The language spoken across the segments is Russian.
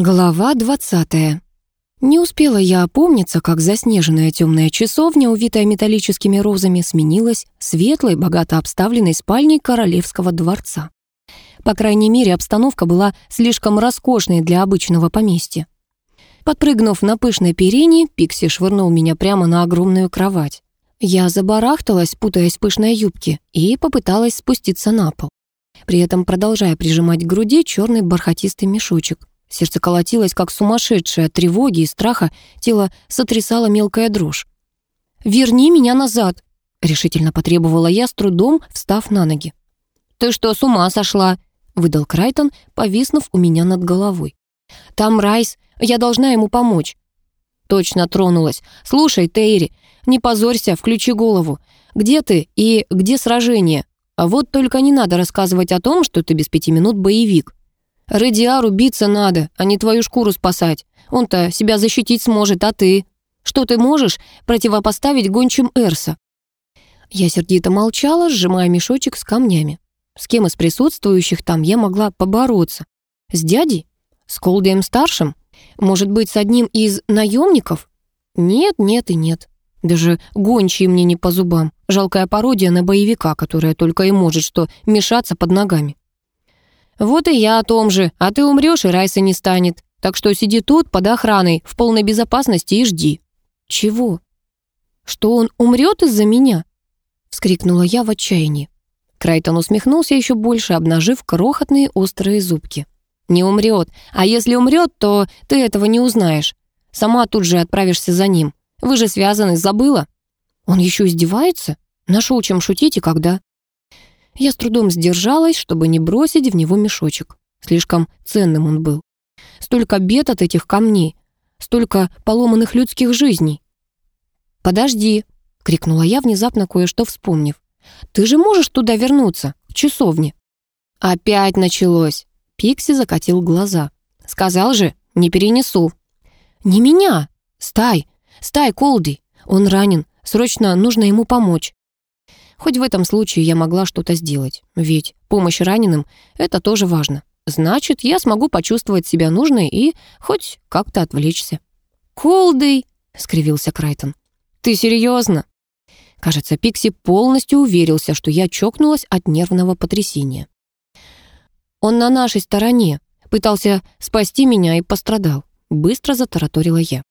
Глава двадцатая. Не успела я опомниться, как заснеженная темная часовня, увитая металлическими розами, сменилась светлой, богато обставленной спальней королевского дворца. По крайней мере, обстановка была слишком роскошной для обычного поместья. Подпрыгнув на пышной перине, Пикси швырнул меня прямо на огромную кровать. Я забарахталась, путаясь в пышной юбке, и попыталась спуститься на пол, при этом продолжая прижимать к груди черный бархатистый мешочек. Сердце колотилось, как сумасшедшее от тревоги и страха, тело сотрясало мелкая дрожь. «Верни меня назад!» — решительно потребовала я, с трудом встав на ноги. «Ты что, с ума сошла?» — выдал Крайтон, повиснув у меня над головой. «Там Райс, я должна ему помочь». Точно тронулась. «Слушай, Тейри, не позорься, включи голову. Где ты и где сражение? А вот только не надо рассказывать о том, что ты без пяти минут боевик. Радиару биться надо, а не твою шкуру спасать. Он-то себя защитить сможет, а ты? Что ты можешь противопоставить гончим Эрса?» Я сердито молчала, сжимая мешочек с камнями. С кем из присутствующих там я могла побороться? С дядей? С Колдием-старшим? Может быть, с одним из наемников? Нет, нет и нет. Даже гончие мне не по зубам. Жалкая пародия на боевика, которая только и может что мешаться под ногами. «Вот и я о том же, а ты умрешь, и Райса не станет. Так что сиди тут, под охраной, в полной безопасности и жди». «Чего? Что он умрет из-за меня?» — вскрикнула я в отчаянии. Крайтон усмехнулся еще больше, обнажив крохотные острые зубки. «Не умрет, а если умрет, то ты этого не узнаешь. Сама тут же отправишься за ним. Вы же связаны, забыла?» «Он еще издевается? Нашел чем шутить и когда?» Я с трудом сдержалась, чтобы не бросить в него мешочек. Слишком ценным он был. Столько бед от этих камней, столько поломанных людских жизней. «Подожди!» — крикнула я, внезапно кое-что вспомнив. «Ты же можешь туда вернуться, к часовне?» «Опять началось!» — Пикси закатил глаза. «Сказал же, не перенесу». «Не меня! Стай! Стай, Колди! Он ранен, срочно нужно ему помочь». Хоть в этом случае я могла что-то сделать, ведь помощь раненым — это тоже важно. Значит, я смогу почувствовать себя нужной и хоть как-то отвлечься. «Колдый!» — скривился Крайтон. «Ты серьезно?» Кажется, Пикси полностью уверился, что я чокнулась от нервного потрясения. «Он на нашей стороне. Пытался спасти меня и пострадал». Быстро затараторила я.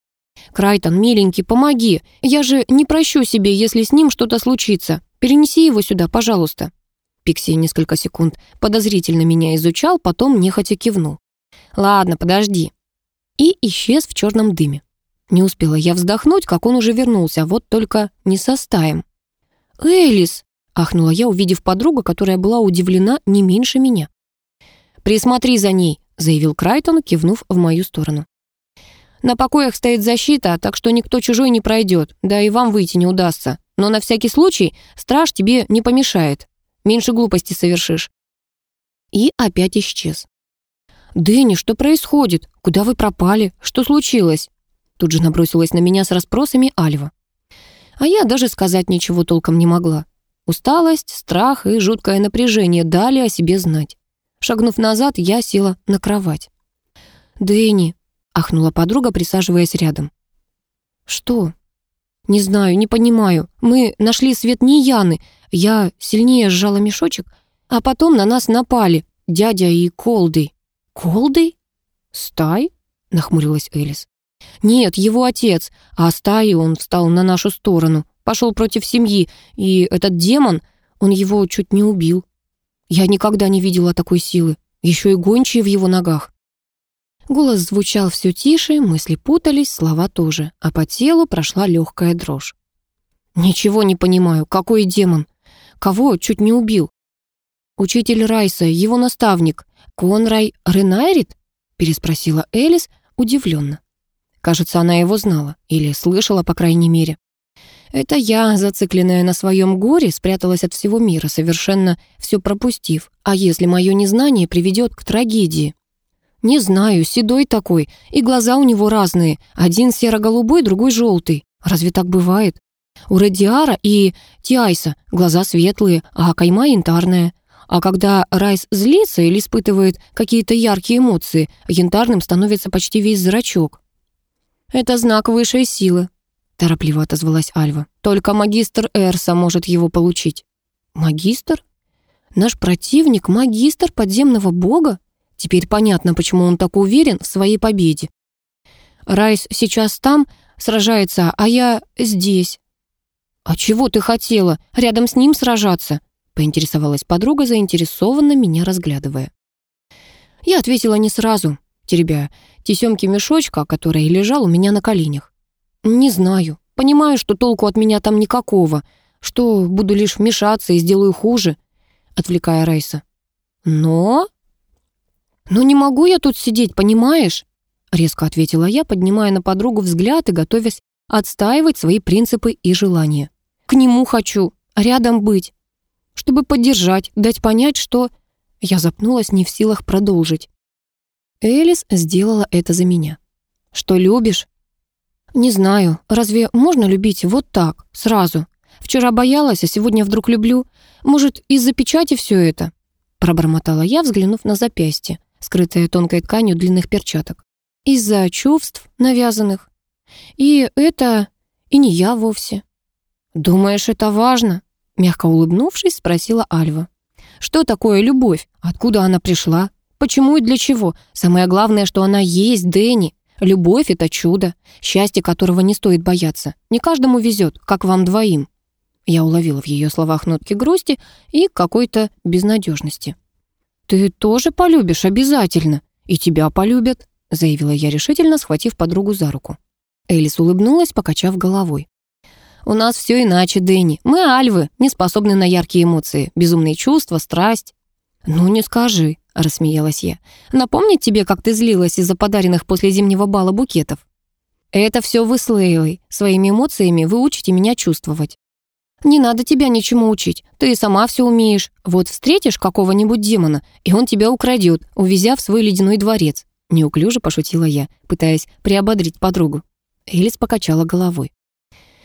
«Крайтон, миленький, помоги. Я же не прощу себе, если с ним что-то случится. Перенеси его сюда, пожалуйста». Пикси несколько секунд подозрительно меня изучал, потом нехотя кивнул. «Ладно, подожди». И исчез в черном дыме. Не успела я вздохнуть, как он уже вернулся, вот только не со стаем. «Элис!» — ахнула я, увидев подругу, которая была удивлена не меньше меня. «Присмотри за ней», — заявил Крайтон, кивнув в мою сторону. «На покоях стоит защита, так что никто чужой не пройдет, да и вам выйти не удастся. Но на всякий случай страж тебе не помешает. Меньше глупости совершишь». И опять исчез. «Дэнни, что происходит? Куда вы пропали? Что случилось?» Тут же набросилась на меня с расспросами Альва. А я даже сказать ничего толком не могла. Усталость, страх и жуткое напряжение дали о себе знать. Шагнув назад, я села на кровать. «Дэнни», — ахнула подруга, присаживаясь рядом. «Что?» «Не знаю, не понимаю. Мы нашли свет не Яны. Я сильнее сжала мешочек, а потом на нас напали дядя и Колды». «Колды? Стай?» — нахмурилась Элис. «Нет, его отец, а стаи он встал на нашу сторону, пошел против семьи, и этот демон, он его чуть не убил. Я никогда не видела такой силы, еще и гончие в его ногах». Голос звучал все тише, мысли путались, слова тоже, а по телу прошла легкая дрожь. «Ничего не понимаю. Какой демон? Кого чуть не убил?» «Учитель Райса, его наставник. Конрай Ренайрит?» переспросила Элис удивленно. Кажется, она его знала, или слышала, по крайней мере. Это я, зацикленная на своем горе, спряталась от всего мира, совершенно все пропустив. А если мое незнание приведет к трагедии? «Не знаю, седой такой, и глаза у него разные. Один серо-голубой, другой желтый. Разве так бывает? У Радиара и Тиайса глаза светлые, а кайма янтарная. А когда Райс злится или испытывает какие-то яркие эмоции, янтарным становится почти весь зрачок. «Это знак высшей силы», — торопливо отозвалась Альва. «Только магистр Эрса может его получить». «Магистр? Наш противник — магистр подземного бога? Теперь понятно, почему он так уверен в своей победе. Райс сейчас там, сражается, а я здесь». «А чего ты хотела? Рядом с ним сражаться?» поинтересовалась подруга, заинтересованно меня разглядывая. Я ответила не сразу, теребя тесемки мешочка, который лежал у меня на коленях. «Не знаю. Понимаю, что толку от меня там никакого, что буду лишь мешаться и сделаю хуже», отвлекая Райса. «Но...» «Но не могу я тут сидеть, понимаешь?» резко ответила я, поднимая на подругу взгляд и готовясь отстаивать свои принципы и желания. «К нему хочу, рядом быть, чтобы поддержать, дать понять, что... Я запнулась, не в силах продолжить. Элис сделала это за меня. «Что любишь?» «Не знаю. Разве можно любить вот так, сразу? Вчера боялась, а сегодня вдруг люблю. Может, из-за печати все это?» Пробормотала я, взглянув на запястье, скрытое тонкой тканью длинных перчаток. «Из-за чувств навязанных. И это... и не я вовсе». «Думаешь, это важно?» Мягко улыбнувшись, спросила Альва. «Что такое любовь? Откуда она пришла? Почему и для чего? Самое главное, что она есть, Дэнни. Любовь — это чудо, счастье которого не стоит бояться. Не каждому везет, как вам двоим». Я уловила в ее словах нотки грусти и какой-то безнадежности. «Ты тоже полюбишь обязательно, и тебя полюбят», заявила я решительно, схватив подругу за руку. Элис улыбнулась, покачав головой. У нас все иначе, Дэнни. Мы альвы, не способны на яркие эмоции, безумные чувства, страсть». «Ну, не скажи», — рассмеялась я. «Напомнить тебе, как ты злилась из-за подаренных после зимнего бала букетов?» «Это все вы с Лейлой. Своими эмоциями вы учите меня чувствовать». «Не надо тебя ничему учить. Ты сама все умеешь. Вот встретишь какого-нибудь демона, и он тебя украдет, увезя в свой ледяной дворец». Неуклюже пошутила я, пытаясь приободрить подругу. Элис покачала головой.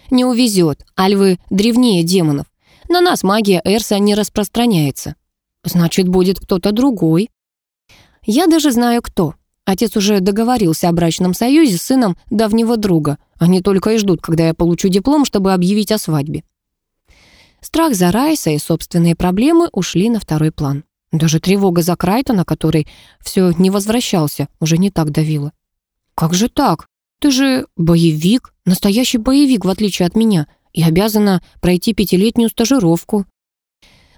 Не увезет, альвы древнее демонов. На нас магия Эрса не распространяется. Значит, будет кто-то другой. Я даже знаю, кто. Отец уже договорился о брачном союзе с сыном давнего друга. Они только и ждут, когда я получу диплом, чтобы объявить о свадьбе. Страх за Райса и собственные проблемы ушли на второй план. Даже тревога за Крайтона, который все не возвращался, уже не так давила. «Как же так? Ты же боевик, настоящий боевик, в отличие от меня, и обязана пройти пятилетнюю стажировку.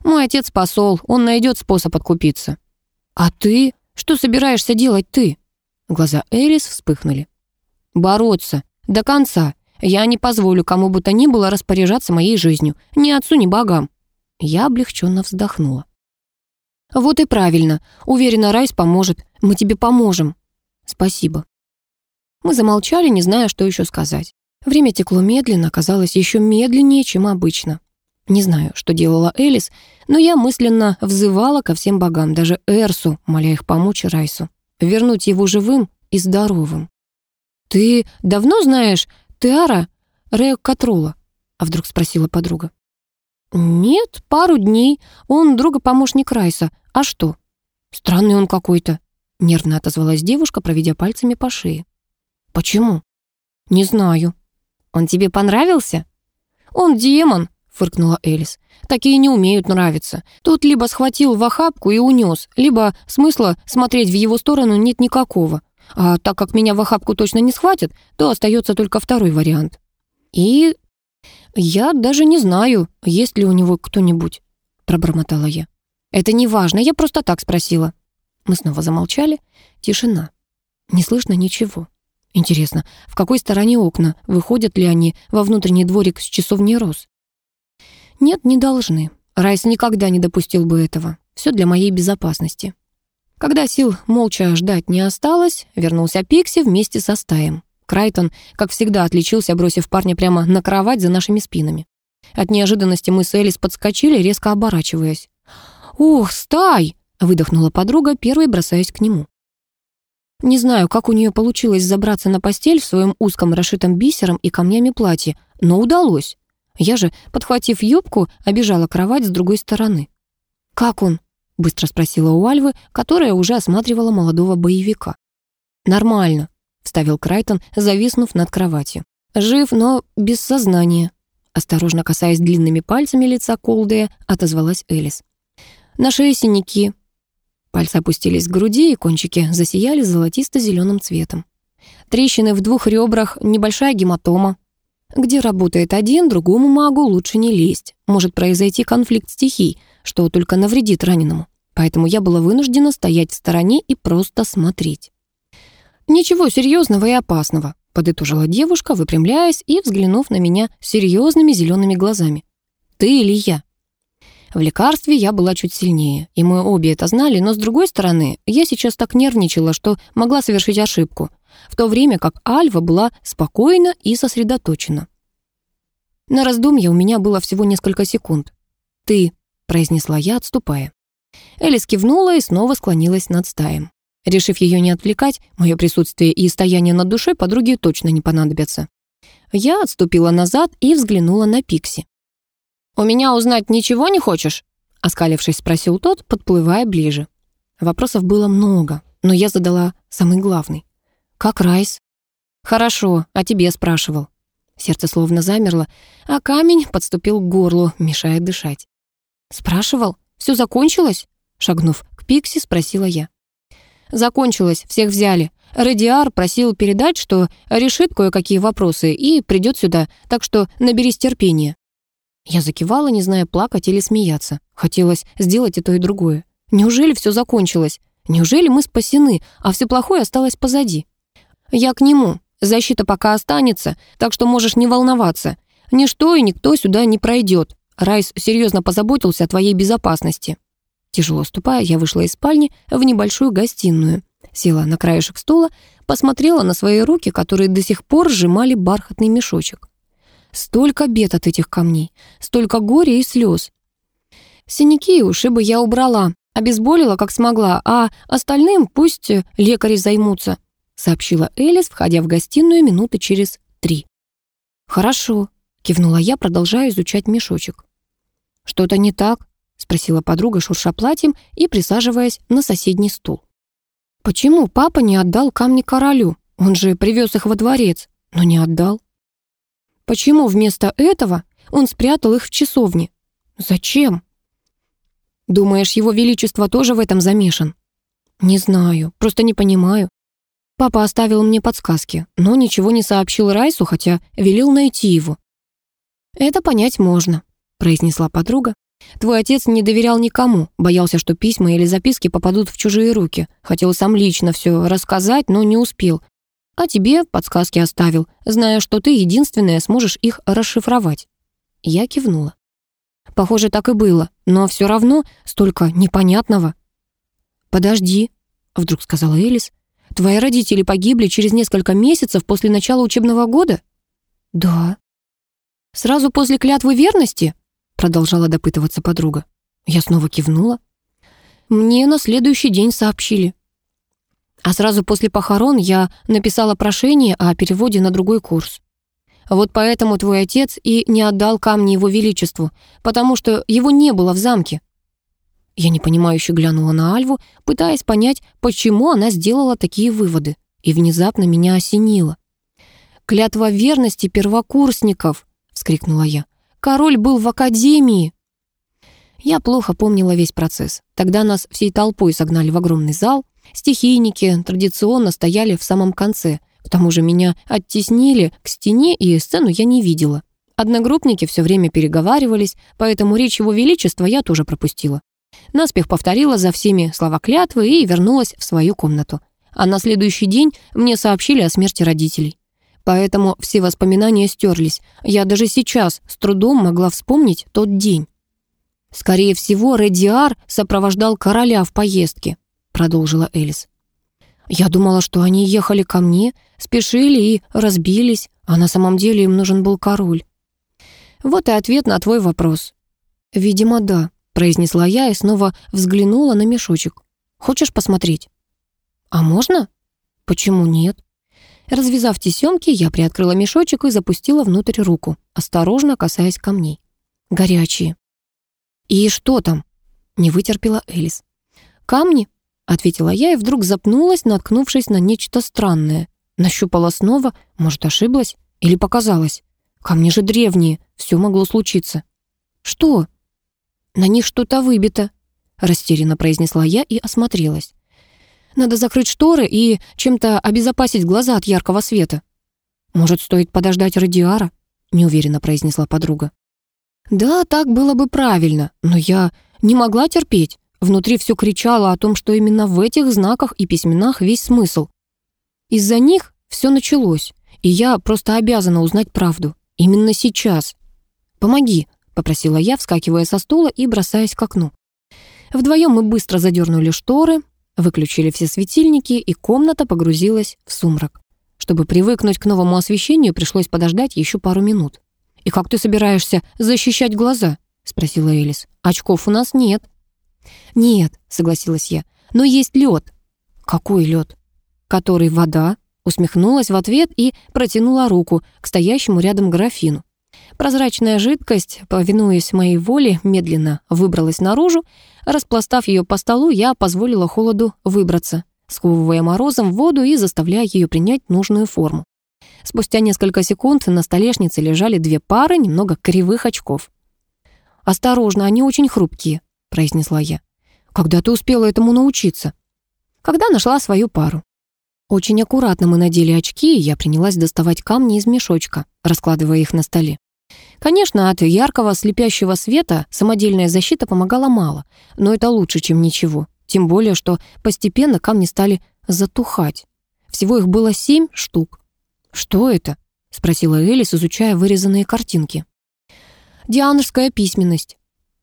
Мой отец посол, он найдет способ откупиться. А ты? Что собираешься делать ты? Глаза Элис вспыхнули. Бороться. До конца. Я не позволю кому бы то ни было распоряжаться моей жизнью. Ни отцу, ни богам. Я облегченно вздохнула. Вот и правильно. Уверена, Райс поможет. Мы тебе поможем. Спасибо. Мы замолчали, не зная, что еще сказать. Время текло медленно, казалось еще медленнее, чем обычно. Не знаю, что делала Элис, но я мысленно взывала ко всем богам, даже Эрсу, моля их помочь Райсу, вернуть его живым и здоровым. «Ты давно знаешь Теара Рео Катрула?» — а вдруг спросила подруга. «Нет, пару дней. Он друга-помощник Райса. А что?» «Странный он какой-то», — нервно отозвалась девушка, проведя пальцами по шее. «Почему?» «Не знаю». «Он тебе понравился?» «Он демон», — фыркнула Элис. «Такие не умеют нравиться. Тут либо схватил в охапку и унес, либо смысла смотреть в его сторону нет никакого. А так как меня в охапку точно не схватят, то остается только второй вариант. И я даже не знаю, есть ли у него кто-нибудь», — пробормотала я. «Это не важно, я просто так спросила». Мы снова замолчали. Тишина. Не слышно ничего. Интересно, в какой стороне окна? Выходят ли они во внутренний дворик с часовней роз? Нет, не должны. Райс никогда не допустил бы этого. Все для моей безопасности. Когда сил молча ждать не осталось, вернулся Пикси вместе со стаем. Крайтон, как всегда, отличился, бросив парня прямо на кровать за нашими спинами. От неожиданности мы с Элис подскочили, резко оборачиваясь. «Ух, стай!» — выдохнула подруга, первой бросаясь к нему. Не знаю, как у нее получилось забраться на постель в своем узком, расшитом бисером и камнями платье, но удалось. Я же, подхватив юбку, обижала кровать с другой стороны. «Как он?» Быстро спросила у Альвы, которая уже осматривала молодого боевика. «Нормально», — вставил Крайтон, зависнув над кроватью. «Жив, но без сознания», — осторожно касаясь длинными пальцами лица Колдея, отозвалась Элис. «На шее синяки». Пальцы опустились к груди, и кончики засияли золотисто-зеленым цветом. Трещины в двух ребрах, небольшая гематома. Где работает один, другому магу лучше не лезть. Может произойти конфликт стихий, что только навредит раненому. Поэтому я была вынуждена стоять в стороне и просто смотреть. «Ничего серьезного и опасного», — подытожила девушка, выпрямляясь и взглянув на меня серьезными зелеными глазами. «Ты или я?» В лекарстве я была чуть сильнее, и мы обе это знали, но, с другой стороны, я сейчас так нервничала, что могла совершить ошибку, в то время как Альва была спокойна и сосредоточена. На раздумье у меня было всего несколько секунд. «Ты», — произнесла я, отступая. Элис кивнула и снова склонилась над стаем. Решив ее не отвлекать, мое присутствие и стояние над душой подруге точно не понадобятся. Я отступила назад и взглянула на Пикси. «У меня узнать ничего не хочешь?» Оскалившись, спросил тот, подплывая ближе. Вопросов было много, но я задала самый главный. «Как Райс?» «Хорошо, а тебе спрашивал». Сердце словно замерло, а камень подступил к горлу, мешая дышать. «Спрашивал? Все закончилось?» Шагнув к Пикси, спросила я. «Закончилось, всех взяли. Радиар просил передать, что решит кое-какие вопросы и придет сюда, так что наберись терпения». Я закивала, не зная, плакать или смеяться. Хотелось сделать и то, и другое. Неужели все закончилось? Неужели мы спасены, а все плохое осталось позади? Я к нему. Защита пока останется, так что можешь не волноваться. Ничто и никто сюда не пройдет. Райс серьезно позаботился о твоей безопасности. Тяжело ступая, я вышла из спальни в небольшую гостиную. Села на краешек стула, посмотрела на свои руки, которые до сих пор сжимали бархатный мешочек. Столько бед от этих камней, столько горя и слез. Синяки и ушибы я убрала, обезболила как смогла, а остальным пусть лекари займутся, сообщила Элис, входя в гостиную минуты через три. Хорошо, кивнула я, продолжая изучать мешочек. Что-то не так? спросила подруга, шурша платьем и присаживаясь на соседний стул. Почему папа не отдал камни королю? Он же привез их во дворец, но не отдал. Почему вместо этого он спрятал их в часовне? Зачем? Думаешь, его величество тоже в этом замешан? Не знаю, просто не понимаю. Папа оставил мне подсказки, но ничего не сообщил Райсу, хотя велел найти его. «Это понять можно», — произнесла подруга. «Твой отец не доверял никому, боялся, что письма или записки попадут в чужие руки. Хотел сам лично все рассказать, но не успел. А тебе подсказки оставил, зная, что ты единственная сможешь их расшифровать. Я кивнула. Похоже, так и было, но все равно столько непонятного. «Подожди», — вдруг сказала Элис. «Твои родители погибли через несколько месяцев после начала учебного года?» «Да». «Сразу после клятвы верности?» — продолжала допытываться подруга. Я снова кивнула. «Мне на следующий день сообщили. А сразу после похорон я написала прошение о переводе на другой курс. Вот поэтому твой отец и не отдал камни его величеству, потому что его не было в замке. Я непонимающе глянула на Альву, пытаясь понять, почему она сделала такие выводы, и внезапно меня осенило. «Клятва верности первокурсников!» — вскрикнула я. «Король был в академии!» Я плохо помнила весь процесс. Тогда нас всей толпой согнали в огромный зал, Стихийники традиционно стояли в самом конце. К тому же меня оттеснили к стене, и сцену я не видела. Одногруппники все время переговаривались, поэтому речь его величества я тоже пропустила. Наспех повторила за всеми слова клятвы и вернулась в свою комнату. А на следующий день мне сообщили о смерти родителей. Поэтому все воспоминания стерлись. Я даже сейчас с трудом могла вспомнить тот день. Скорее всего, Редиар сопровождал короля в поездке продолжила Элис. «Я думала, что они ехали ко мне, спешили и разбились, а на самом деле им нужен был король». «Вот и ответ на твой вопрос». «Видимо, да», — произнесла я и снова взглянула на мешочек. «Хочешь посмотреть?» «А можно?» «Почему нет?» Развязав тесемки, я приоткрыла мешочек и запустила внутрь руку, осторожно касаясь камней. Горячие. «И что там?» — не вытерпела Элис. камни», — ответила я и вдруг запнулась, наткнувшись на нечто странное. Нащупала снова, может, ошиблась или показалось. Камни же древние, все могло случиться. «Что?» «На них что-то выбито», — растерянно произнесла я и осмотрелась. «Надо закрыть шторы и чем-то обезопасить глаза от яркого света». «Может, стоит подождать радиара?» — неуверенно произнесла подруга. «Да, так было бы правильно, но я не могла терпеть. Внутри все кричало о том, что именно в этих знаках и письменах весь смысл. Из-за них все началось, и я просто обязана узнать правду. Именно сейчас. «Помоги», — попросила я, вскакивая со стула и бросаясь к окну. Вдвоем мы быстро задернули шторы, выключили все светильники, и комната погрузилась в сумрак. Чтобы привыкнуть к новому освещению, пришлось подождать еще пару минут. «И как ты собираешься защищать глаза?» — спросила Элис. «Очков у нас нет». «Нет», — согласилась я, — «но есть лед». «Какой лед?» «Который вода», усмехнулась в ответ и протянула руку к стоящему рядом графину. Прозрачная жидкость, повинуясь моей воле, медленно выбралась наружу. Распластав ее по столу, я позволила холоду выбраться, сковывая морозом воду и заставляя ее принять нужную форму. Спустя несколько секунд на столешнице лежали две пары немного кривых очков. «Осторожно, они очень хрупкие», — произнесла я. «Когда ты успела этому научиться?» «Когда нашла свою пару». Очень аккуратно мы надели очки, и я принялась доставать камни из мешочка, раскладывая их на столе. Конечно, от яркого слепящего света самодельная защита помогала мало, но это лучше, чем ничего. Тем более, что постепенно камни стали затухать. Всего их было семь штук. «Что это?» — спросила Элис, изучая вырезанные картинки. «Дианерская письменность».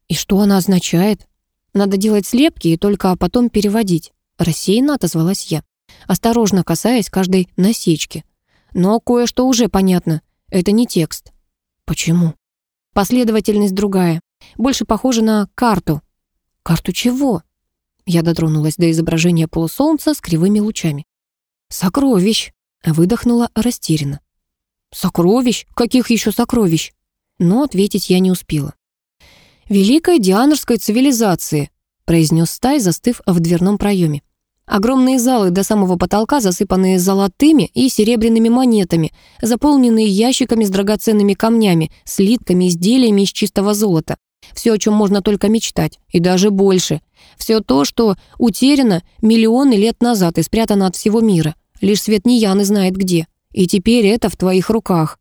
«И что она означает?» «Надо делать слепки и только потом переводить», — рассеянно отозвалась я осторожно касаясь каждой насечки. Но кое-что уже понятно. Это не текст. Почему? Последовательность другая. Больше похожа на карту. Карту чего? Я дотронулась до изображения полусолнца с кривыми лучами. «Сокровищ!» — выдохнула растерянно. «Сокровищ? Каких еще сокровищ?» Но ответить я не успела. «Великой дианорской цивилизации», — произнес Стай, застыв в дверном проеме. Огромные залы до самого потолка, засыпанные золотыми и серебряными монетами, заполненные ящиками с драгоценными камнями, слитками, изделиями из чистого золота. Все, о чем можно только мечтать, и даже больше. Все то, что утеряно миллионы лет назад и спрятано от всего мира. Лишь свет Нияны знает где. И теперь это в твоих руках.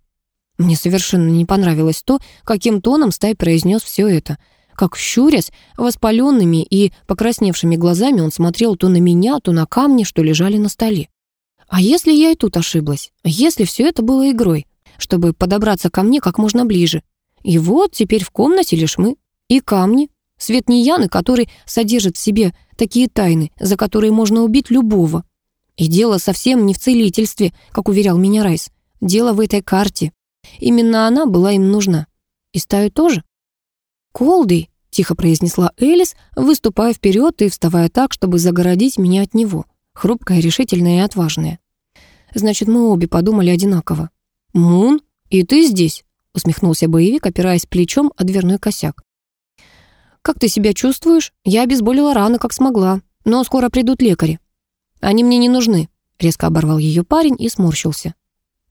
Мне совершенно не понравилось то, каким тоном Стай произнес все это — как щурясь, воспаленными и покрасневшими глазами он смотрел то на меня, то на камни, что лежали на столе. А если я и тут ошиблась? Если все это было игрой, чтобы подобраться ко мне как можно ближе? И вот теперь в комнате лишь мы. И камни. Свет Нияны, который содержит в себе такие тайны, за которые можно убить любого. И дело совсем не в целительстве, как уверял меня Райс. Дело в этой карте. Именно она была им нужна. И стаю тоже. «Колдый!» Тихо произнесла Элис, выступая вперед и вставая так, чтобы загородить меня от него. Хрупкая, решительная и отважная. Значит, мы обе подумали одинаково. «Мун, и ты здесь?» — усмехнулся боевик, опираясь плечом о дверной косяк. «Как ты себя чувствуешь? Я обезболила рано, как смогла, но скоро придут лекари». «Они мне не нужны», — резко оборвал ее парень и сморщился.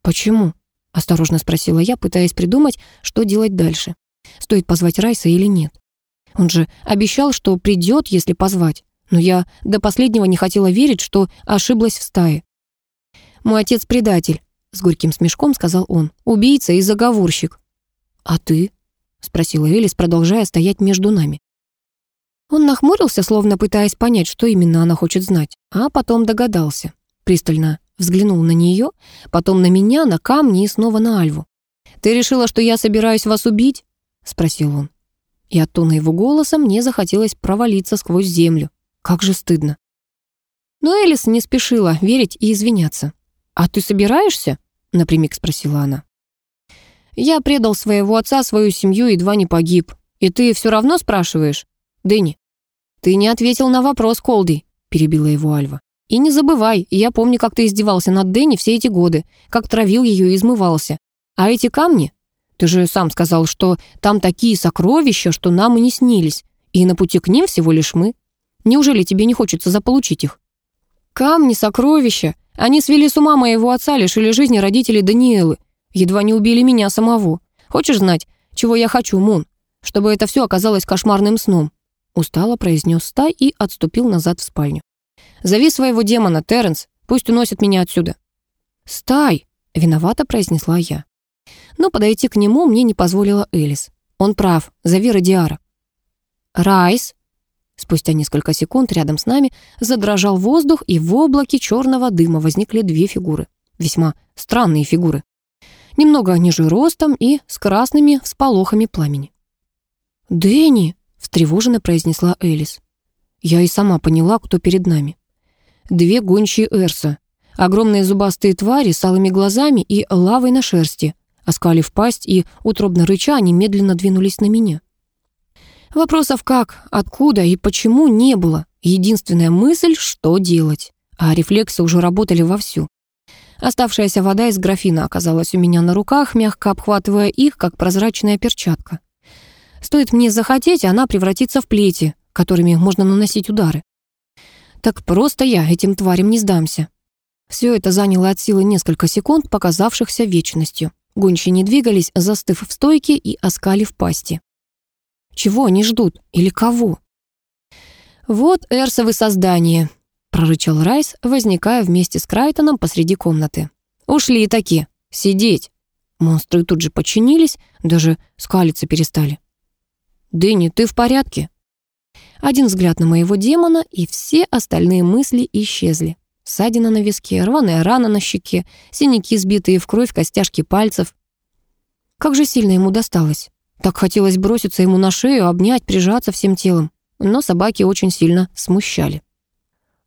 «Почему?» — осторожно спросила я, пытаясь придумать, что делать дальше. Стоит позвать Райса или нет. Он же обещал, что придет, если позвать. Но я до последнего не хотела верить, что ошиблась в стае. «Мой отец предатель», — с горьким смешком сказал он. «Убийца и заговорщик». «А ты?» — спросила Элис, продолжая стоять между нами. Он нахмурился, словно пытаясь понять, что именно она хочет знать, а потом догадался. Пристально взглянул на нее, потом на меня, на камни и снова на Альву. «Ты решила, что я собираюсь вас убить?» — спросил он. И от тона его голоса мне захотелось провалиться сквозь землю. Как же стыдно. Но Элис не спешила верить и извиняться. «А ты собираешься?» — напрямик спросила она. «Я предал своего отца, свою семью, едва не погиб. И ты все равно спрашиваешь? Дэнни?» «Ты не ответил на вопрос, Колди», — перебила его Альва. «И не забывай, я помню, как ты издевался над Дэнни все эти годы, как травил ее и измывался. А эти камни ты же сам сказал, что там такие сокровища, что нам и не снились, и на пути к ним всего лишь мы. Неужели тебе не хочется заполучить их? Камни, сокровища. Они свели с ума моего отца, лишили жизни родителей Даниэлы. Едва не убили меня самого. Хочешь знать, чего я хочу, Мун? Чтобы это все оказалось кошмарным сном. Устало произнес Стай и отступил назад в спальню. «Зови своего демона, Терренс, пусть уносит меня отсюда». «Стай!» — виновато произнесла я. Но подойти к нему мне не позволила Элис. Он прав, зови Радиара. «Райс!» Спустя несколько секунд рядом с нами задрожал воздух, и в облаке черного дыма возникли две фигуры. Весьма странные фигуры. Немного ниже ростом и с красными всполохами пламени. «Дэнни!» — встревоженно произнесла Элис. Я и сама поняла, кто перед нами. Две гончие Эрса. Огромные зубастые твари с алыми глазами и лавой на шерсти. Оскалив пасть и утробно рыча, они медленно двинулись на меня. Вопросов как, откуда и почему не было. Единственная мысль, что делать. А рефлексы уже работали вовсю. Оставшаяся вода из графина оказалась у меня на руках, мягко обхватывая их, как прозрачная перчатка. Стоит мне захотеть, она превратится в плети, которыми можно наносить удары. Так просто я этим тварям не сдамся. Все это заняло от силы несколько секунд, показавшихся вечностью. Гончие не двигались, застыв в стойке и оскалив пасти. Чего они ждут? Или кого? «Вот эрсовы создания», — прорычал Райс, возникая вместе с Крайтоном посреди комнаты. «Ушли таки. Сидеть». Монстры тут же подчинились, даже скалиться перестали. «Дэнни, ты в порядке?» Один взгляд на моего демона, и все остальные мысли исчезли. Ссадина на виске, рваная рана на щеке, синяки, сбитые в кровь, костяшки пальцев. Как же сильно ему досталось. Так хотелось броситься ему на шею, обнять, прижаться всем телом. Но собаки очень сильно смущали.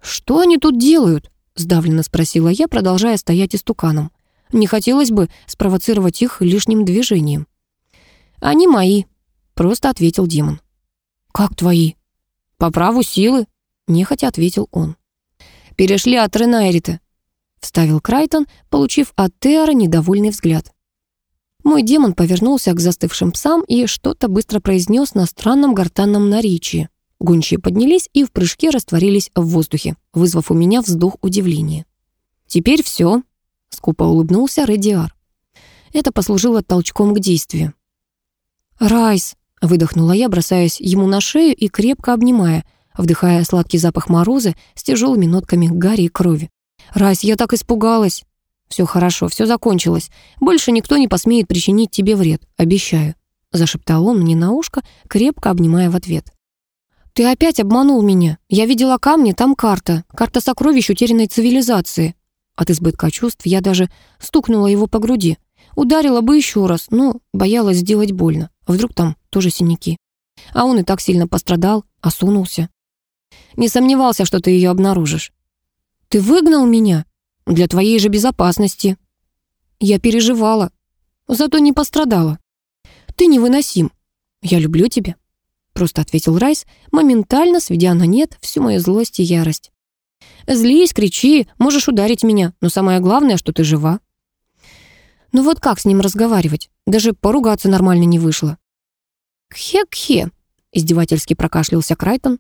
«Что они тут делают?» — сдавленно спросила я, продолжая стоять истуканом. Не хотелось бы спровоцировать их лишним движением. «Они мои», — просто ответил демон. «Как твои?» «По праву силы», — нехотя ответил он. «Перешли от Ренайрита», — вставил Крайтон, получив от Теора недовольный взгляд. Мой демон повернулся к застывшим псам и что-то быстро произнес на странном гортанном наречии. Гончие поднялись и в прыжке растворились в воздухе, вызвав у меня вздох удивления. «Теперь все», — скупо улыбнулся Редиар. Это послужило толчком к действию. «Райс», — выдохнула я, бросаясь ему на шею и крепко обнимая, вдыхая сладкий запах мороза с тяжелыми нотками гари и крови. «Райс, я так испугалась!» «Все хорошо, все закончилось. Больше никто не посмеет причинить тебе вред, обещаю», зашептал он мне на ушко, крепко обнимая в ответ. «Ты опять обманул меня. Я видела камни, там карта. Карта сокровищ утерянной цивилизации». От избытка чувств я даже стукнула его по груди. Ударила бы еще раз, но боялась сделать больно. Вдруг там тоже синяки. А он и так сильно пострадал, осунулся. Не сомневался, что ты ее обнаружишь. «Ты выгнал меня?» Для твоей же безопасности. Я переживала, зато не пострадала. Ты невыносим. Я люблю тебя. Просто ответил Райс, моментально сведя на нет всю мою злость и ярость. Злись, кричи, можешь ударить меня, но самое главное, что ты жива. Ну вот как с ним разговаривать? Даже поругаться нормально не вышло. «Кхе-кхе», — издевательски прокашлялся Крайтон.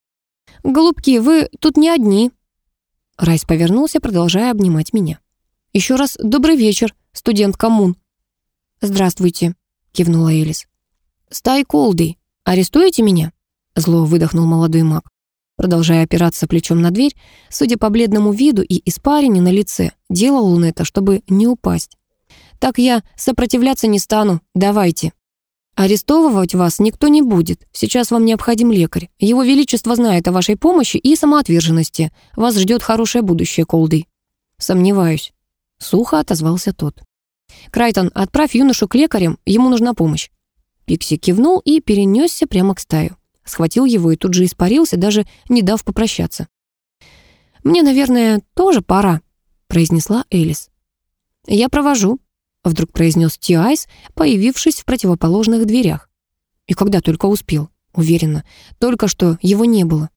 «Голубки, вы тут не одни». Райс повернулся, продолжая обнимать меня. «Еще раз добрый вечер, студент коммун». «Здравствуйте», — кивнула Элис. «Стай Колды, арестуете меня?» Зло выдохнул молодой маг. Продолжая опираться плечом на дверь, судя по бледному виду и испарине на лице, делал он это, чтобы не упасть. «Так я сопротивляться не стану, давайте». «Арестовывать вас никто не будет. Сейчас вам необходим лекарь. Его Величество знает о вашей помощи и самоотверженности. Вас ждет хорошее будущее, Колды». «Сомневаюсь». Сухо отозвался тот. «Крайтон, отправь юношу к лекарям, ему нужна помощь». Пикси кивнул и перенесся прямо к стаю. Схватил его и тут же испарился, даже не дав попрощаться. «Мне, наверное, тоже пора», — произнесла Элис. «Я провожу», Вдруг произнес Тиайс, появившись в противоположных дверях. И когда только успел, уверенно, только что его не было.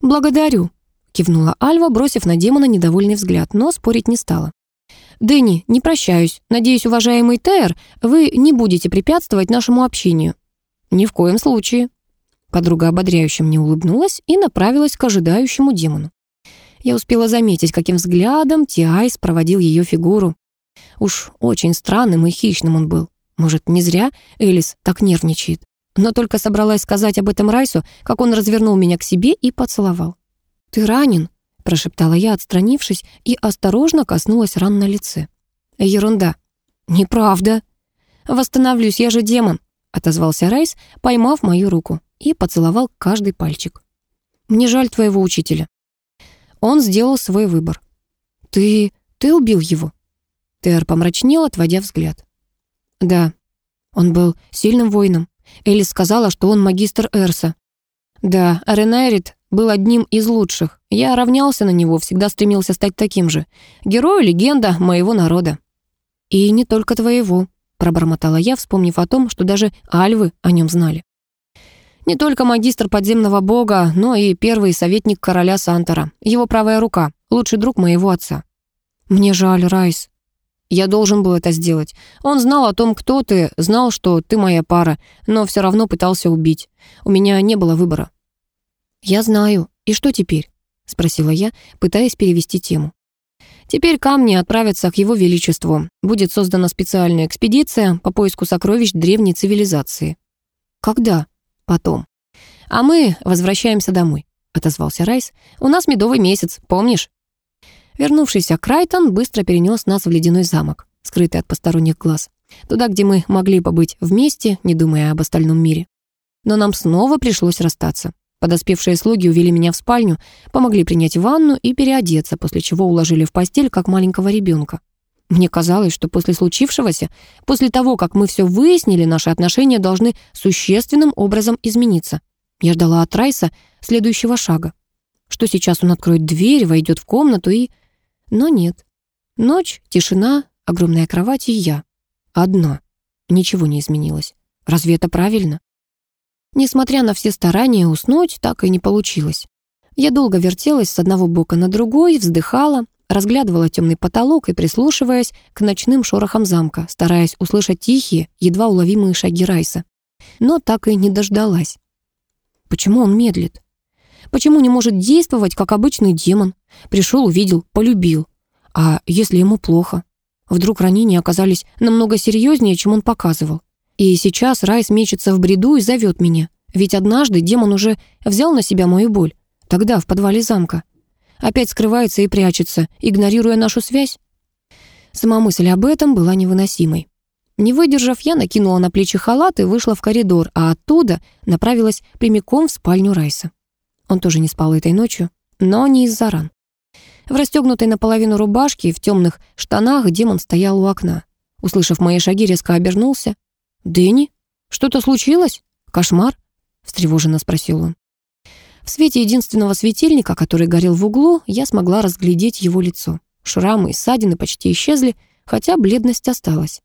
«Благодарю», — кивнула Альва, бросив на демона недовольный взгляд, но спорить не стала. «Дэнни, не прощаюсь. Надеюсь, уважаемый Тейр, вы не будете препятствовать нашему общению». «Ни в коем случае». Подруга ободряюще мне улыбнулась и направилась к ожидающему демону. Я успела заметить, каким взглядом Тиайс проводил ее фигуру. Уж очень странным и хищным он был. Может, не зря Элис так нервничает. Но только собралась сказать об этом Райсу, как он развернул меня к себе и поцеловал. «Ты ранен?» — прошептала я, отстранившись, и осторожно коснулась ран на лице. «Ерунда». «Неправда». «Восстановлюсь, я же демон», — отозвался Райс, поймав мою руку, и поцеловал каждый пальчик. «Мне жаль твоего учителя». Он сделал свой выбор. «Ты... ты убил его?» Тер помрачнел, отводя взгляд. «Да, он был сильным воином. Элис сказала, что он магистр Эрса. Да, Ренерит был одним из лучших. Я равнялся на него, всегда стремился стать таким же. Герой, легенда моего народа. И не только твоего, пробормотала я, вспомнив о том, что даже альвы о нем знали. Не только магистр подземного бога, но и первый советник короля Сантора, его правая рука, лучший друг моего отца. Мне жаль, Райс, я должен был это сделать. Он знал о том, кто ты, знал, что ты моя пара, но все равно пытался убить. У меня не было выбора». «Я знаю. И что теперь?» — спросила я, пытаясь перевести тему. «Теперь камни отправятся к его величеству. Будет создана специальная экспедиция по поиску сокровищ древней цивилизации». «Когда?» «Потом». «А мы возвращаемся домой», — отозвался Райс. «У нас медовый месяц, помнишь?» Вернувшийся Крайтон быстро перенес нас в ледяной замок, скрытый от посторонних глаз. Туда, где мы могли побыть вместе, не думая об остальном мире. Но нам снова пришлось расстаться. Подоспевшие слуги увели меня в спальню, помогли принять ванну и переодеться, после чего уложили в постель, как маленького ребенка. Мне казалось, что после случившегося, после того, как мы все выяснили, наши отношения должны существенным образом измениться. Я ждала от Райса следующего шага. Что сейчас он откроет дверь, войдет в комнату и но нет. Ночь, тишина, огромная кровать и я. Одна. Ничего не изменилось. Разве это правильно? Несмотря на все старания уснуть, так и не получилось. Я долго вертелась с одного бока на другой, вздыхала, разглядывала темный потолок и прислушиваясь к ночным шорохам замка, стараясь услышать тихие, едва уловимые шаги Райса. Но так и не дождалась. Почему он медлит? Почему не может действовать, как обычный демон? Пришел, увидел, полюбил. А если ему плохо? Вдруг ранения оказались намного серьезнее, чем он показывал. И сейчас Райс мечется в бреду и зовет меня. Ведь однажды демон уже взял на себя мою боль. Тогда, в подвале замка. Опять скрывается и прячется, игнорируя нашу связь. Сама мысль об этом была невыносимой. Не выдержав, я накинула на плечи халат и вышла в коридор, а оттуда направилась прямиком в спальню Райса. Он тоже не спал этой ночью, но не из-за ран. В расстегнутой наполовину рубашке и в темных штанах демон стоял у окна. Услышав мои шаги, резко обернулся. «Дэнни? Что-то случилось? Кошмар?» — встревоженно спросил он. В свете единственного светильника, который горел в углу, я смогла разглядеть его лицо. Шрамы и ссадины почти исчезли, хотя бледность осталась.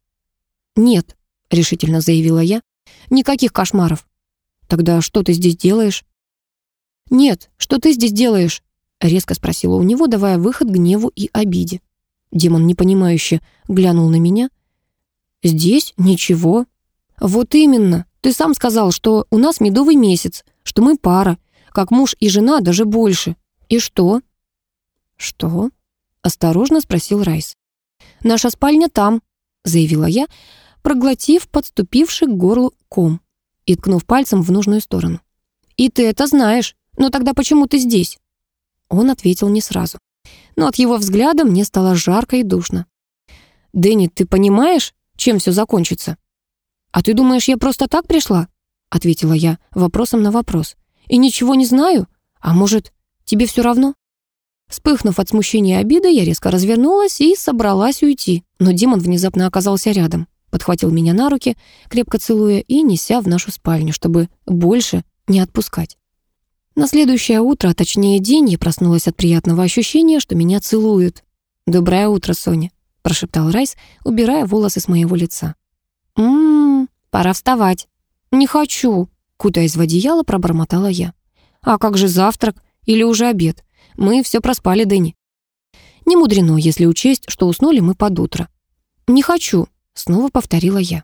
«Нет», — решительно заявила я, — «никаких кошмаров». «Тогда что ты здесь делаешь?» «Нет, что ты здесь делаешь?» — резко спросила у него, давая выход гневу и обиде. Демон непонимающе глянул на меня. «Здесь ничего». «Вот именно. Ты сам сказал, что у нас медовый месяц, что мы пара, как муж и жена, даже больше. И что?» «Что?» — осторожно спросил Райс. «Наша спальня там», — заявила я, проглотив подступивший к горлу ком и ткнув пальцем в нужную сторону. «И ты это знаешь. «Но тогда почему ты здесь?» Он ответил не сразу. Но от его взгляда мне стало жарко и душно. «Дэнни, ты понимаешь, чем все закончится?» «А ты думаешь, я просто так пришла?» Ответила я вопросом на вопрос. «И ничего не знаю? А может, тебе все равно?» Вспыхнув от смущения и обиды, я резко развернулась и собралась уйти. Но демон внезапно оказался рядом, подхватил меня на руки, крепко целуя и неся в нашу спальню, чтобы больше не отпускать. На следующее утро, а точнее день, я проснулась от приятного ощущения, что меня целуют. «Доброе утро, Соня», — прошептал Райс, убирая волосы с моего лица. «Ммм, пора вставать». «Не хочу», — кутаясь в одеяло, пробормотала я. «А как же завтрак? Или уже обед? Мы все проспали, Дэнни». Не мудрено, если учесть, что уснули мы под утро. «Не хочу», — снова повторила я.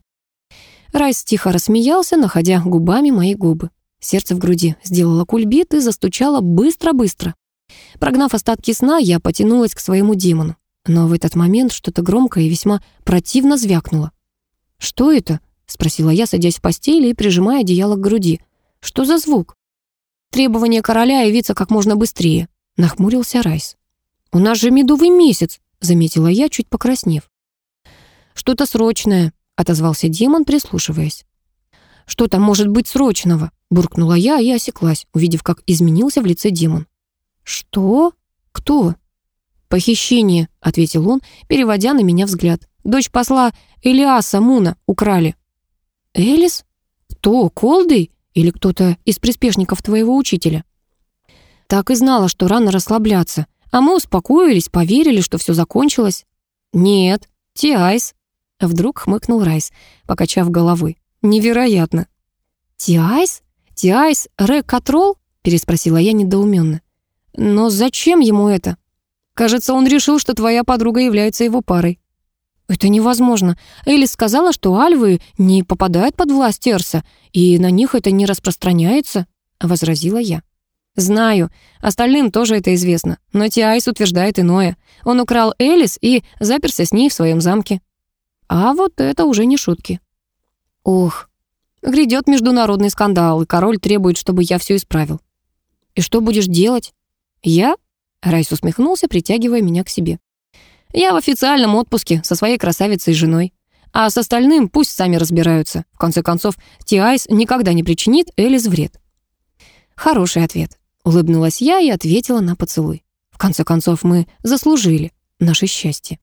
Райс тихо рассмеялся, находя губами мои губы. Сердце в груди сделало кульбит и застучало быстро-быстро. Прогнав остатки сна, я потянулась к своему демону. Но в этот момент что-то громкое и весьма противно звякнуло. «Что это?» — спросила я, садясь в постели и прижимая одеяло к груди. «Что за звук?» «Требование короля явиться как можно быстрее», — нахмурился Райс. «У нас же медовый месяц», — заметила я, чуть покраснев. «Что-то срочное», — отозвался демон, прислушиваясь. «Что там может быть срочного?» — буркнула я и осеклась, увидев, как изменился в лице демон. «Что? Кто?» «Похищение», — ответил он, переводя на меня взгляд. «Дочь посла Элиаса Муна украли». «Элис? Кто, Колдый? Или кто-то из приспешников твоего учителя?» Так и знала, что рано расслабляться. А мы успокоились, поверили, что все закончилось. «Нет, Тиайс», — вдруг хмыкнул Райс, покачав головой. «Невероятно». «Тиайс? Тиайс Ре-Катрол?» — переспросила я недоуменно. «Но зачем ему это?» «Кажется, он решил, что твоя подруга является его парой». «Это невозможно. Элис сказала, что альвы не попадают под власть Эрса, и на них это не распространяется», — возразила я. «Знаю. Остальным тоже это известно. Но Тиайс утверждает иное. Он украл Элис и заперся с ней в своем замке». А вот это уже не шутки. «Ох, грядет международный скандал, и король требует, чтобы я все исправил». «И что будешь делать?» «Я?» — Райс усмехнулся, притягивая меня к себе. Я в официальном отпуске со своей красавицей и женой. А с остальным пусть сами разбираются. В конце концов, Тиайс никогда не причинит Элис вред. Хороший ответ. Улыбнулась я и ответила на поцелуй. В конце концов, мы заслужили наше счастье.